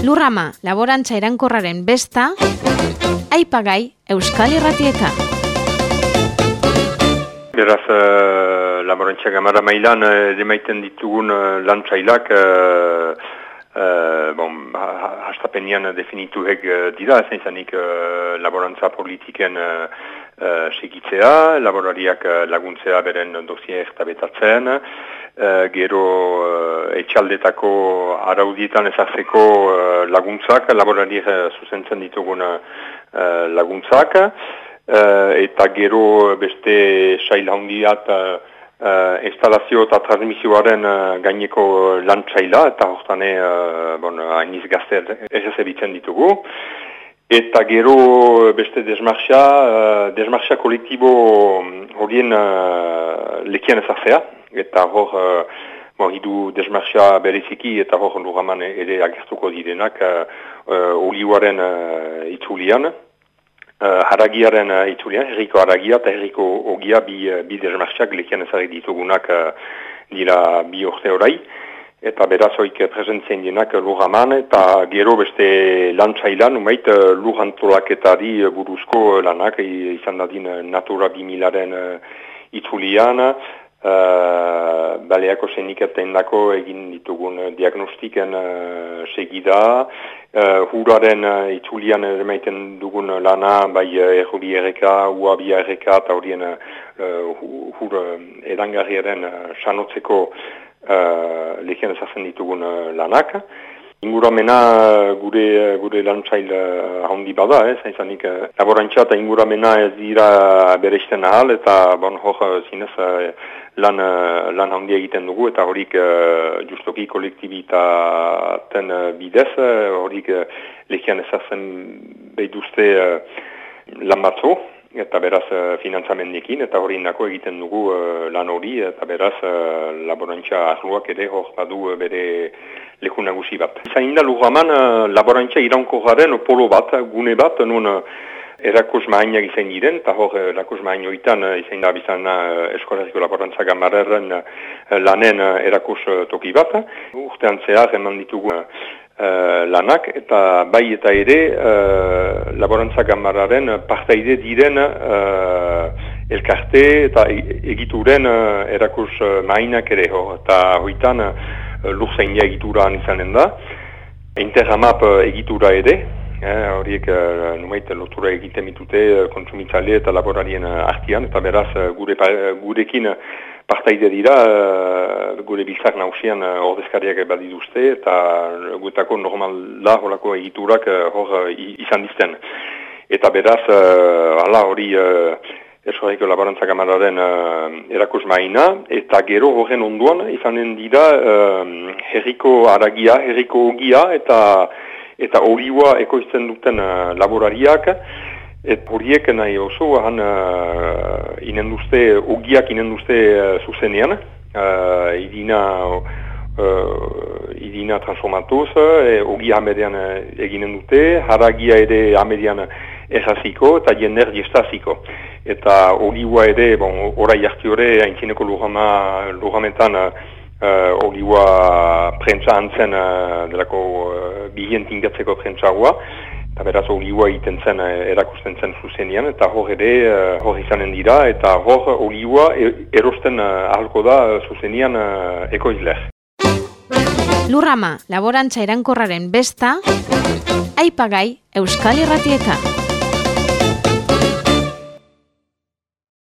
Lurrama, laborantza erankorraren besta, aipagai Euskal Irratietan. Beraz, uh, laborantza gamara mailan, uh, demaiten ditugun uh, lantzailak, uh, uh, bon, hastapenian definituek uh, dira, zein zanik uh, laborantza politiken uh, uh, segitzea, laborariak uh, laguntzea beren ertabetatzen, uh, gero uh, etxaldetako araudietan ezartzeko uh, laguntzak, laborariak uh, zuzentzen ditugun uh, laguntzak, uh, eta gero beste sail handiat uh, instalazio eta transmisioaren uh, gaineko lantzaila, eta hortane uh, bon, hainiz gazte errezebitzen ditugu. Eta gero beste desmarxa, uh, desmarxa kolektibo horien uh, lekian ezartzea, eta hor, uh, hidu desmarxa bereziki eta hor luraman ere agertuko direnak uh, uh, olioaren uh, itzulian, uh, haragiaren uh, itzulian, herriko haragia eta herriko ogia bi, uh, bi desmarxak lekian ezarri ditugunak uh, dira bi orte orai. Eta berazoik presentzien dienak lurraman, eta gero beste lantzailan, umait lurrantolaketari buruzko lanak, izan dadin Natura 2000-aren itzulian, uh, baleako zeniketen dako egin ditugun diagnostiken uh, segida, uh, huraren uh, itzulian emaiten dugun lana, bai errobi erreka, uabi erreka, eta horien uh, hur edangarriaren uh, sanotzeko uh, lehian ezazen ditugun uh, lanak. Inguramena gure, gure lantzail uh, handi bada, ez, eh, zaizanik uh, laborantza eta inguramena ez dira bereizten ahal, eta bon, hor zinez lan, lan handi egiten dugu, eta horik justoki kolektibitaten bidez, horik lehian ezazen behiduzte lan batzu, eta beraz uh, finantzamendekin, eta hori indako egiten dugu uh, lan hori, eta beraz uh, laborantza ahluak ere hor badu bere leku nagusi bat. Zain da lugaman laborantza iranko garen polo bat, gune bat, nun erakus maainak izan diren, eta hor erakus maain oitan izan da bizan eskolariko laborantza gamarren uh, lanen erakus toki bat. Urtean zehar eman ditugu Uh, lanak, eta bai eta ere uh, laborantza gamararen partaide diren uh, elkarte eta e-, egituren erakus mainak ere ho. Eta hoitan lurzain egituran izanen da. Interramap uh, egitura ere, horiek uh, numait lotura egiten mitute uh, kontsumitzale eta laborarien uh, artian, eta beraz uh, gure, gurekin partaide dira, gure biltzak nausian ordezkariak badiduzte, eta gutako normal da horako egiturak hor izan dizten. Eta beraz, uh, ala hori esoreko laborantza kamararen uh, erakus maina, eta gero horren onduan izanen dira uh, herriko aragia, herriko ogia, eta eta oliua ekoizten duten uh, laborariak, Et horiek nahi oso, han uh, inenduzte, ogiak inenduzte uh, zuzenean, uh, idina, uh, idina transformatuz, e, ogia hamedian uh, eginen dute, haragia ere hamedian erraziko eta jener jestaziko. Eta oliua ere, bon, orai harti hori, haintzineko lujamentan, uh, oliua prentsa antzen uh, delako uh, bihen tingatzeko prentsa hua, eta beraz olioa egiten zen eh, erakusten zen zuzenian, eta hor ere uh, hor izanen dira, eta hor olioa e, erosten uh, ahalko da zuzenian uh, ekoizler. Lurrama, laborantza erankorraren besta, aipagai Euskal Irratietan.